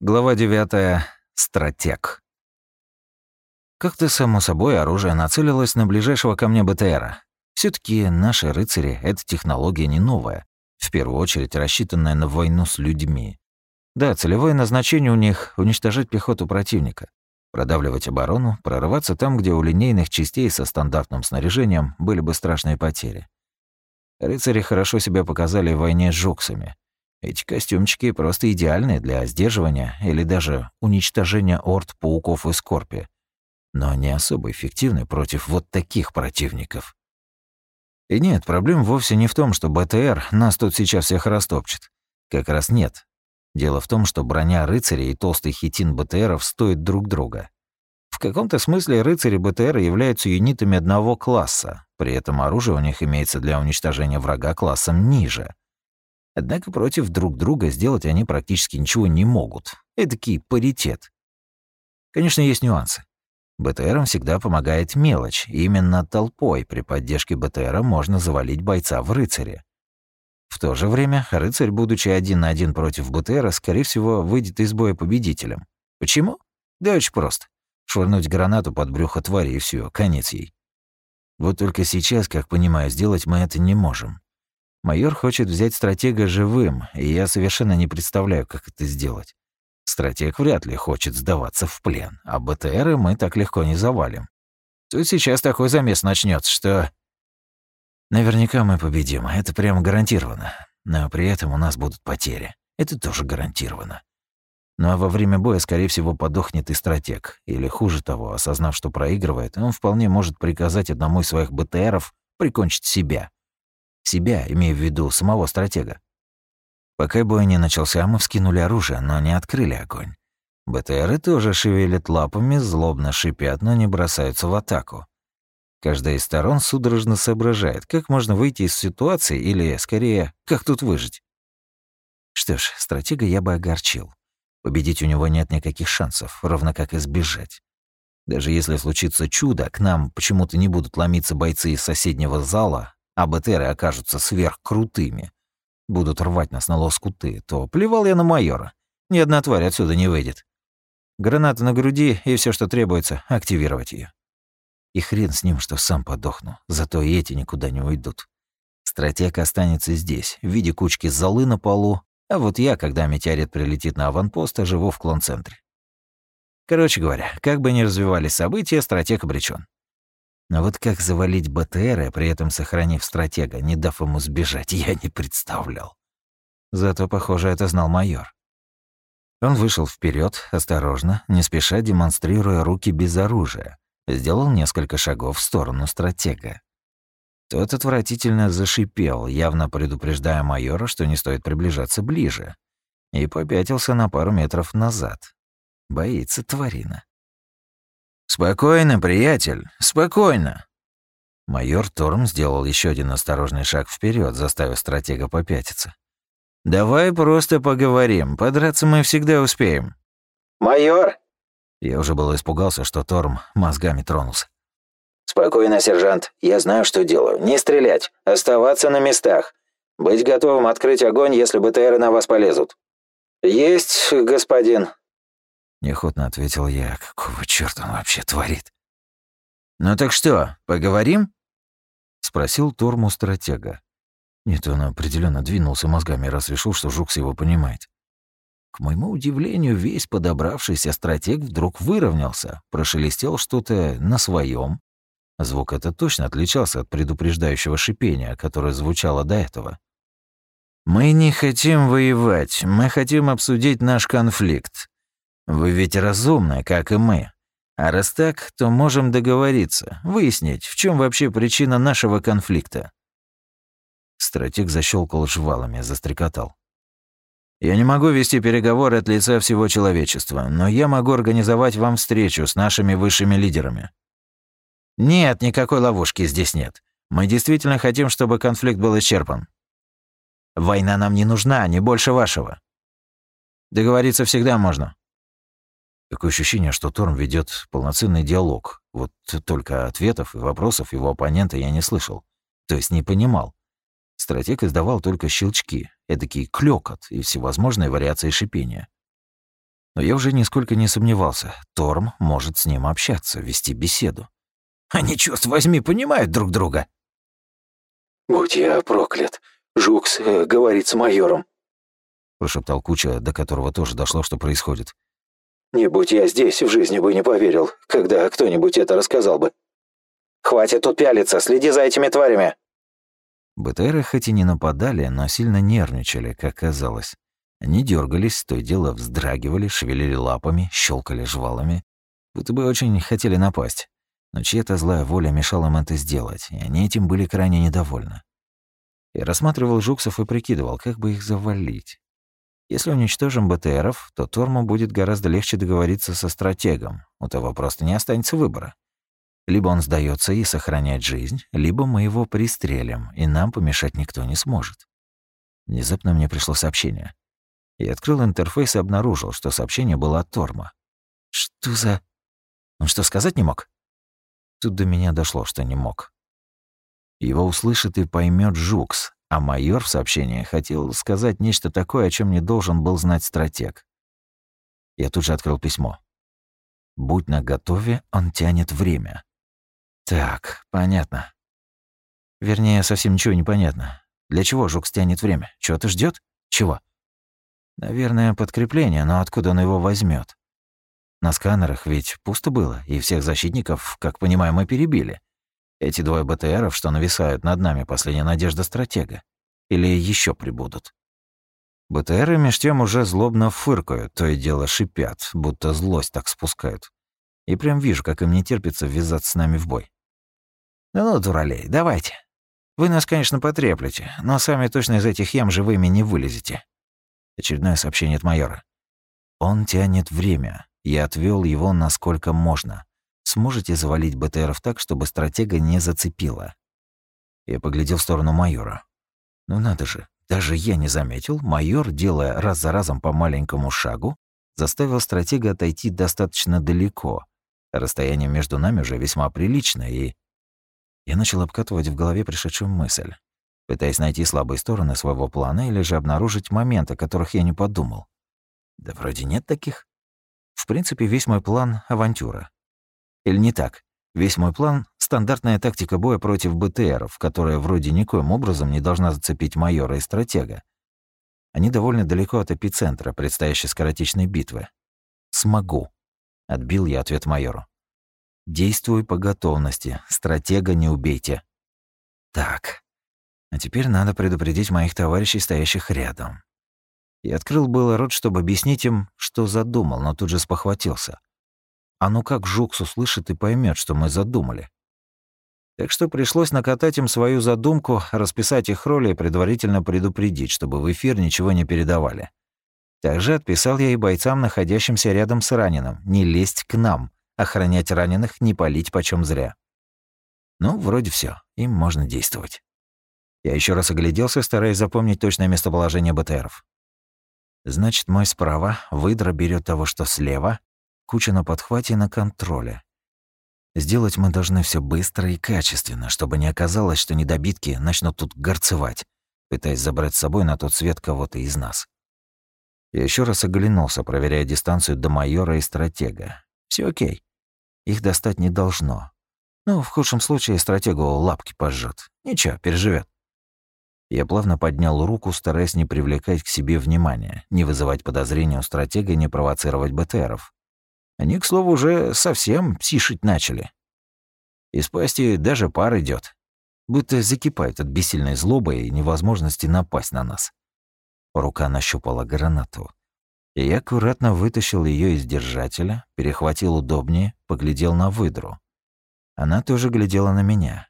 Глава 9. Стратег. Как-то само собой оружие нацелилось на ближайшего ко мне БТРа. все таки наши рыцари — это технология не новая, в первую очередь рассчитанная на войну с людьми. Да, целевое назначение у них — уничтожать пехоту противника, продавливать оборону, прорываться там, где у линейных частей со стандартным снаряжением были бы страшные потери. Рыцари хорошо себя показали в войне с жуксами — эти костюмчики просто идеальны для сдерживания или даже уничтожения орд пауков и скорпи, но не особо эффективны против вот таких противников. И нет, проблема вовсе не в том, что БТР нас тут сейчас всех растопчет. Как раз нет. Дело в том, что броня рыцарей и толстый хитин БТРов стоят друг друга. В каком-то смысле рыцари БТР являются юнитами одного класса, при этом оружие у них имеется для уничтожения врага классом ниже — Однако против друг друга сделать они практически ничего не могут. Эдакий паритет. Конечно, есть нюансы. БТРам всегда помогает мелочь, именно толпой при поддержке БТРа можно завалить бойца в рыцаре. В то же время рыцарь, будучи один на один против БТРа, скорее всего, выйдет из боя победителем. Почему? Да очень просто. Швырнуть гранату под брюхо твари и все, конец ей. Вот только сейчас, как понимаю, сделать мы это не можем. Майор хочет взять стратега живым, и я совершенно не представляю, как это сделать. Стратег вряд ли хочет сдаваться в плен, а БТРы мы так легко не завалим. Тут сейчас такой замес начнется, что... Наверняка мы победим, это прямо гарантированно. Но при этом у нас будут потери. Это тоже гарантированно. Ну а во время боя, скорее всего, подохнет и стратег. Или хуже того, осознав, что проигрывает, он вполне может приказать одному из своих БТРов прикончить себя. Себя, имея в виду самого стратега. Пока бой не начался, мы вскинули оружие, но не открыли огонь. БТРы тоже шевелят лапами, злобно шипят, но не бросаются в атаку. Каждая из сторон судорожно соображает, как можно выйти из ситуации или, скорее, как тут выжить. Что ж, стратега я бы огорчил. Победить у него нет никаких шансов, ровно как и сбежать. Даже если случится чудо, к нам почему-то не будут ломиться бойцы из соседнего зала, а БТРы окажутся сверхкрутыми, будут рвать нас на лоскуты, то плевал я на майора. Ни одна тварь отсюда не выйдет. Граната на груди и все, что требуется, активировать ее. И хрен с ним, что сам подохну, зато и эти никуда не уйдут. Стратег останется здесь, в виде кучки золы на полу, а вот я, когда метеорит прилетит на аванпост, живу в клон-центре. Короче говоря, как бы ни развивались события, стратег обречен. Но вот как завалить БТР, при этом сохранив стратега, не дав ему сбежать, я не представлял. Зато, похоже, это знал майор. Он вышел вперед, осторожно, не спеша демонстрируя руки без оружия, сделал несколько шагов в сторону стратега. Тот отвратительно зашипел, явно предупреждая майора, что не стоит приближаться ближе, и попятился на пару метров назад. Боится тварина. «Спокойно, приятель, спокойно!» Майор Торм сделал еще один осторожный шаг вперед, заставив стратега попятиться. «Давай просто поговорим, подраться мы всегда успеем». «Майор!» Я уже было испугался, что Торм мозгами тронулся. «Спокойно, сержант. Я знаю, что делаю. Не стрелять. Оставаться на местах. Быть готовым открыть огонь, если БТРы на вас полезут». «Есть, господин», Неохотно ответил я. Какого чёрта он вообще творит? «Ну так что, поговорим?» Спросил Торму стратега. Нет, он определенно двинулся мозгами, раз решил, что Жукс его понимает. К моему удивлению, весь подобравшийся стратег вдруг выровнялся, прошелестел что-то на своем. Звук этот точно отличался от предупреждающего шипения, которое звучало до этого. «Мы не хотим воевать, мы хотим обсудить наш конфликт. Вы ведь разумны, как и мы. А раз так, то можем договориться, выяснить, в чем вообще причина нашего конфликта. Стратег защелкал жвалами, застрекотал. Я не могу вести переговоры от лица всего человечества, но я могу организовать вам встречу с нашими высшими лидерами. Нет, никакой ловушки здесь нет. Мы действительно хотим, чтобы конфликт был исчерпан. Война нам не нужна, не больше вашего. Договориться всегда можно. Такое ощущение, что Торм ведет полноценный диалог. Вот только ответов и вопросов его оппонента я не слышал. То есть не понимал. Стратег издавал только щелчки, эдакий клёкот и всевозможные вариации шипения. Но я уже нисколько не сомневался. Торм может с ним общаться, вести беседу. Они, черт возьми, понимают друг друга. «Будь я проклят. Жукс э, говорит с майором», — прошептал Куча, до которого тоже дошло, что происходит. «Не будь я здесь, в жизни бы не поверил, когда кто-нибудь это рассказал бы. Хватит тут пялиться, следи за этими тварями!» БТРы хоть и не нападали, но сильно нервничали, как казалось. Они дергались, то и дело вздрагивали, шевелили лапами, щелкали жвалами, будто бы очень хотели напасть. Но чья-то злая воля мешала им это сделать, и они этим были крайне недовольны. Я рассматривал жуксов и прикидывал, как бы их завалить. Если уничтожим БТРов, то Торму будет гораздо легче договориться со стратегом. У того просто не останется выбора. Либо он сдается и сохраняет жизнь, либо мы его пристрелим, и нам помешать никто не сможет. Внезапно мне пришло сообщение. Я открыл интерфейс и обнаружил, что сообщение было от Торма. Что за... Он что, сказать не мог? Тут до меня дошло, что не мог. Его услышит и поймет Жукс, а майор в сообщении хотел сказать нечто такое, о чем не должен был знать стратег. Я тут же открыл письмо. «Будь наготове, он тянет время». Так, понятно. Вернее, совсем ничего не понятно. Для чего Жукс тянет время? Чего-то ждет? Чего? Наверное, подкрепление, но откуда он его возьмет? На сканерах ведь пусто было, и всех защитников, как понимаю, мы перебили. Эти двое БТРов, что нависают над нами, последняя надежда стратега. Или еще прибудут. БТРы меж тем уже злобно фыркают, то и дело шипят, будто злость так спускают. И прям вижу, как им не терпится ввязаться с нами в бой. «Ну-ну, дуралей, давайте. Вы нас, конечно, потреплете, но сами точно из этих ям живыми не вылезете». Очередное сообщение от майора. «Он тянет время. Я отвел его насколько можно. Сможете завалить БТРов так, чтобы стратега не зацепила?» Я поглядел в сторону майора. «Ну надо же, даже я не заметил, майор, делая раз за разом по маленькому шагу, заставил стратега отойти достаточно далеко. Расстояние между нами уже весьма приличное, и я начал обкатывать в голове пришедшую мысль, пытаясь найти слабые стороны своего плана или же обнаружить моменты, о которых я не подумал. Да вроде нет таких. В принципе, весь мой план — авантюра. Или не так. Весь мой план — стандартная тактика боя против БТРов, которая вроде никоим образом не должна зацепить майора и стратега. Они довольно далеко от эпицентра предстоящей скоротечной битвы. «Смогу», — отбил я ответ майору. Действуй по готовности. Стратега не убейте. Так. А теперь надо предупредить моих товарищей, стоящих рядом. Я открыл было рот, чтобы объяснить им, что задумал, но тут же спохватился. А ну как Жукс услышит и поймет, что мы задумали? Так что пришлось накатать им свою задумку, расписать их роли и предварительно предупредить, чтобы в эфир ничего не передавали. Также отписал я и бойцам, находящимся рядом с раненым, не лезть к нам, охранять раненых, не палить почем зря. Ну, вроде все, им можно действовать. Я еще раз огляделся, стараясь запомнить точное местоположение БТРов. Значит, мой справа, выдра берет того, что слева, куча на подхвате и на контроле. Сделать мы должны все быстро и качественно, чтобы не оказалось, что недобитки начнут тут горцевать, пытаясь забрать с собой на тот свет кого-то из нас. Я еще раз оглянулся, проверяя дистанцию до майора и стратега. Все окей. Их достать не должно. Ну, в худшем случае стратегу лапки пожжет. Ничего, переживет. Я плавно поднял руку, стараясь не привлекать к себе внимания, не вызывать подозрения у стратега и не провоцировать БТРов. Они, к слову, уже совсем псишить начали. Из пасти даже пар идет, будто закипают от бессильной злобы и невозможности напасть на нас. Рука нащупала гранату и я аккуратно вытащил ее из держателя, перехватил удобнее, поглядел на выдру. Она тоже глядела на меня.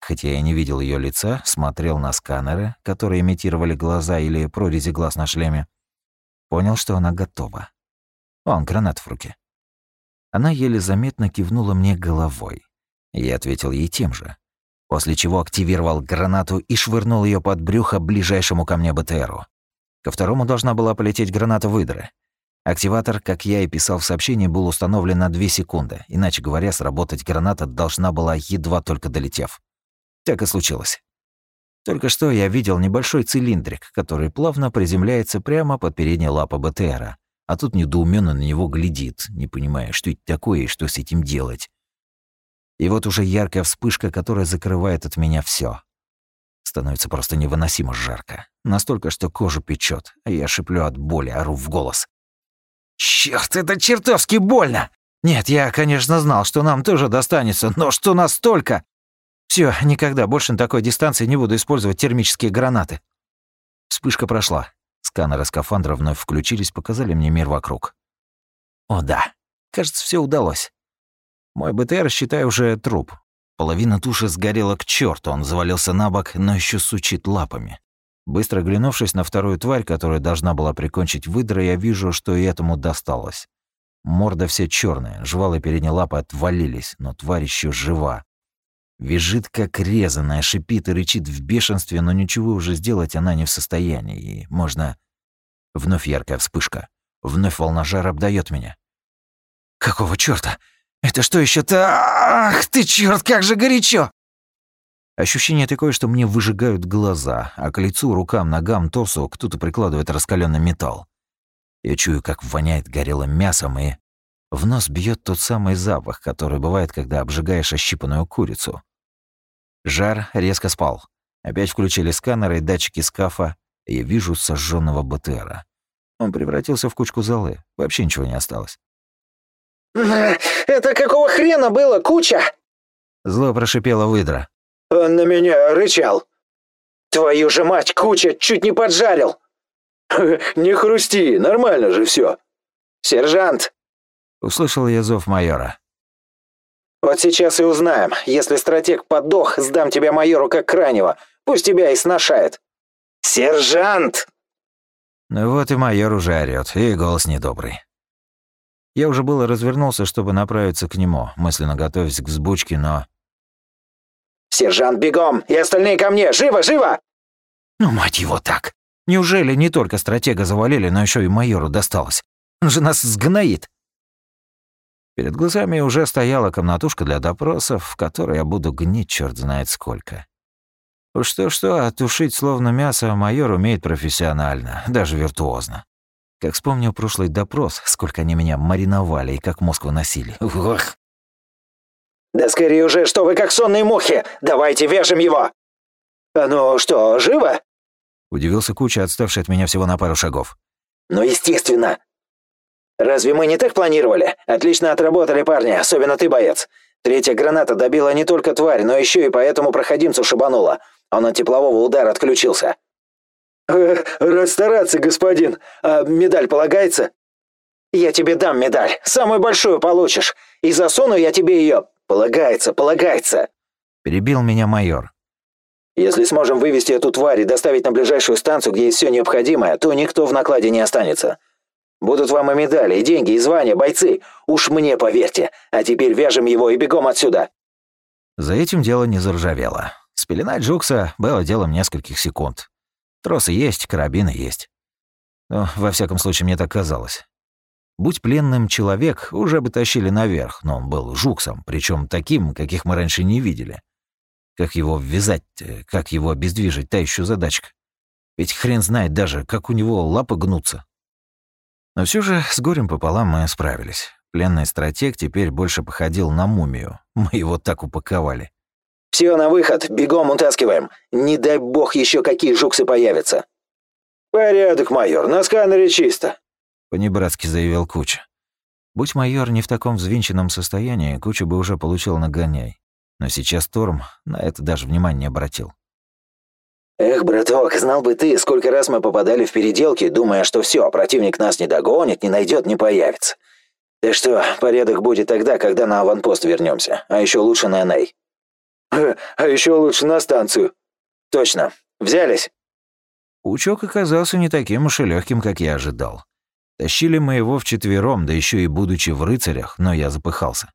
Хотя я не видел ее лица, смотрел на сканеры, которые имитировали глаза или прорези глаз на шлеме. Понял, что она готова. Он гранат в руке. Она еле заметно кивнула мне головой. Я ответил ей тем же. После чего активировал гранату и швырнул ее под брюхо ближайшему ко мне БТРу. Ко второму должна была полететь граната выдры. Активатор, как я и писал в сообщении, был установлен на 2 секунды. Иначе говоря, сработать граната должна была, едва только долетев. Так и случилось. Только что я видел небольшой цилиндрик, который плавно приземляется прямо под передней лапой БТРа, а тут недоуменно на него глядит, не понимая, что это такое и что с этим делать. И вот уже яркая вспышка, которая закрывает от меня все. Становится просто невыносимо жарко. Настолько, что кожу печет, а я шиплю от боли, ору в голос. Черт, это чертовски больно! Нет, я, конечно, знал, что нам тоже достанется, но что настолько? Все, никогда больше на такой дистанции не буду использовать термические гранаты. Вспышка прошла. Сканеры скафандра вновь включились, показали мне мир вокруг. О да, кажется, все удалось. Мой БТР, считай, уже труп. Половина туши сгорела к черту, он завалился на бок, но еще сучит лапами. Быстро глянувшись на вторую тварь, которая должна была прикончить выдра, я вижу, что и этому досталось. Морда вся черная, жвалы передние лапы отвалились, но тварь еще жива. Визжит как резаная, шипит и рычит в бешенстве, но ничего уже сделать она не в состоянии, и можно... Вновь яркая вспышка. Вновь волна жара обдает меня. «Какого чёрта? Это что еще то Ах ты, черт, как же горячо!» Ощущение такое, что мне выжигают глаза, а к лицу, рукам, ногам, торсу кто-то прикладывает раскаленный металл. Я чую, как воняет горелым мясом, и в нос бьет тот самый запах, который бывает, когда обжигаешь ощипанную курицу. Жар резко спал. Опять включили сканеры и датчики скафа, и я вижу сожженного БТРа. Он превратился в кучку золы. Вообще ничего не осталось. «Это какого хрена было, куча?» Зло прошипела выдра. «Он на меня рычал. Твою же мать, куча, чуть не поджарил!» «Не хрусти, нормально же все. «Сержант!» Услышал я зов майора. «Вот сейчас и узнаем. Если стратег подох, сдам тебя майору как крайнего. Пусть тебя и сношает». «Сержант!» Ну вот и майор уже орёт, и голос недобрый. Я уже было развернулся, чтобы направиться к нему, мысленно готовясь к взбучке, но... «Сержант, бегом! И остальные ко мне! Живо, живо!» «Ну, мать его, так! Неужели не только стратега завалили, но еще и майору досталось? Он же нас сгноит!» Перед глазами уже стояла комнатушка для допросов, в которой я буду гнить черт знает сколько. Уж что-что, отушить словно мясо майор умеет профессионально, даже виртуозно. Как вспомню прошлый допрос, сколько они меня мариновали и как мозг выносили. Ох! «Да скорее уже, что вы как сонные мухи! Давайте вяжем его!» «А ну что, живо?» Удивился Куча, отставший от меня всего на пару шагов. «Ну, естественно. Разве мы не так планировали? Отлично отработали, парни, особенно ты, боец. Третья граната добила не только тварь, но еще и по этому проходимцу шибанула. Он от теплового удара отключился». «Э, «Рад стараться, господин. А медаль полагается?» «Я тебе дам медаль. Самую большую получишь. И засуну я тебе ее. Полагается, полагается». Перебил меня майор. «Если сможем вывести эту тварь и доставить на ближайшую станцию, где есть все необходимое, то никто в накладе не останется. Будут вам и медали, и деньги, и звания, бойцы. Уж мне поверьте. А теперь вяжем его и бегом отсюда». За этим дело не заржавело. Спеленать Джукса было делом нескольких секунд. Тросы есть, карабины есть. Но, во всяком случае, мне так казалось. Будь пленным человек, уже бы тащили наверх, но он был жуксом, причем таким, каких мы раньше не видели. Как его ввязать, как его обездвижить, та еще задачка. Ведь хрен знает даже, как у него лапы гнутся. Но все же с горем пополам мы справились. Пленный стратег теперь больше походил на мумию. Мы его так упаковали. Все на выход, бегом утаскиваем. Не дай бог еще какие жуксы появятся». «Порядок, майор, на сканере чисто», — понебратски заявил Куча. Будь майор не в таком взвинченном состоянии, Куча бы уже получил нагоняй. Но сейчас Торм на это даже внимания не обратил. «Эх, браток, знал бы ты, сколько раз мы попадали в переделки, думая, что все, противник нас не догонит, не найдет, не появится. Так что, порядок будет тогда, когда на аванпост вернемся, а еще лучше на Ней». «А еще лучше на станцию». «Точно. Взялись?» Учок оказался не таким уж и легким, как я ожидал. Тащили мы его вчетвером, да еще и будучи в рыцарях, но я запыхался.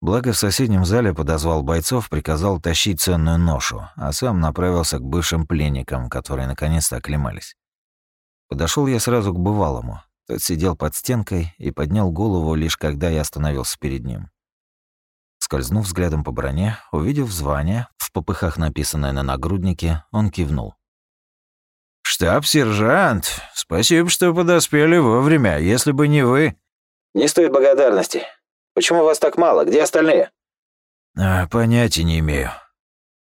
Благо в соседнем зале подозвал бойцов, приказал тащить ценную ношу, а сам направился к бывшим пленникам, которые наконец-то оклемались. Подошел я сразу к бывалому. Тот сидел под стенкой и поднял голову лишь когда я остановился перед ним. Скользнув взглядом по броне, увидев звание, в попыхах написанное на нагруднике, он кивнул. «Штаб-сержант, спасибо, что подоспели вовремя, если бы не вы...» «Не стоит благодарности. Почему вас так мало? Где остальные?» а, «Понятия не имею».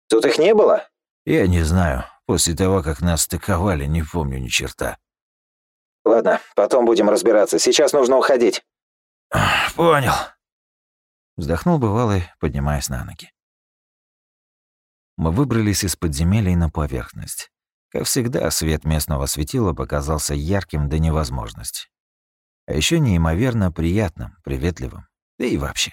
«Тут их не было?» «Я не знаю. После того, как нас стыковали, не помню ни черта». «Ладно, потом будем разбираться. Сейчас нужно уходить». «Понял». Вздохнул бывалый, поднимаясь на ноги. Мы выбрались из подземелий на поверхность. Как всегда, свет местного светила показался ярким до невозможности. А еще неимоверно приятным, приветливым. Да и вообще.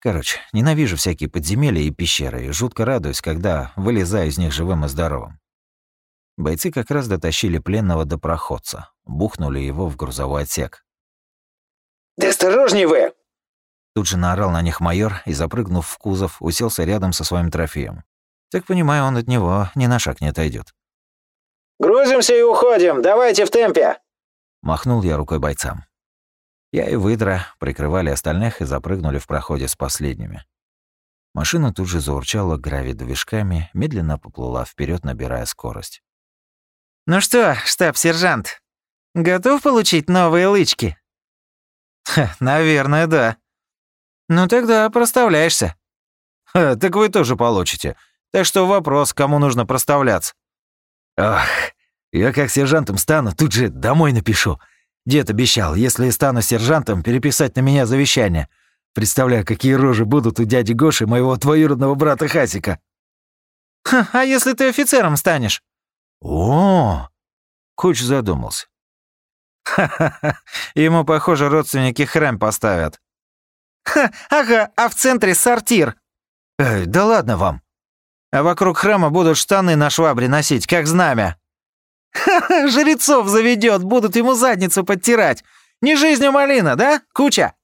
Короче, ненавижу всякие подземелья и пещеры, и жутко радуюсь, когда вылезаю из них живым и здоровым. Бойцы как раз дотащили пленного до проходца, бухнули его в грузовой отсек. «Да осторожней вы!» Тут же наорал на них майор и, запрыгнув в кузов, уселся рядом со своим трофеем. Так понимаю, он от него ни на шаг не отойдет. «Грузимся и уходим! Давайте в темпе!» Махнул я рукой бойцам. Я и выдра прикрывали остальных и запрыгнули в проходе с последними. Машина тут же заурчала гравидвижками, медленно поплыла вперед, набирая скорость. «Ну что, штаб-сержант, готов получить новые лычки?» Ха, «Наверное, да», «Ну тогда проставляешься». Ха, «Так вы тоже получите. Так что вопрос, кому нужно проставляться». «Ах, я как сержантом стану, тут же домой напишу. Дед обещал, если стану сержантом, переписать на меня завещание. Представляю, какие рожи будут у дяди Гоши, моего твоюродного брата Хасика». Ха, «А если ты офицером станешь?» «О!» Куч задумался. «Ха-ха-ха, ему, похоже, родственники храм поставят». Ха, ага, а в центре сортир. Эй, да ладно вам. А вокруг храма будут штаны на швабре носить, как знамя. Ха-ха, жрецов заведет, будут ему задницу подтирать. Не жизнью малина, да, куча?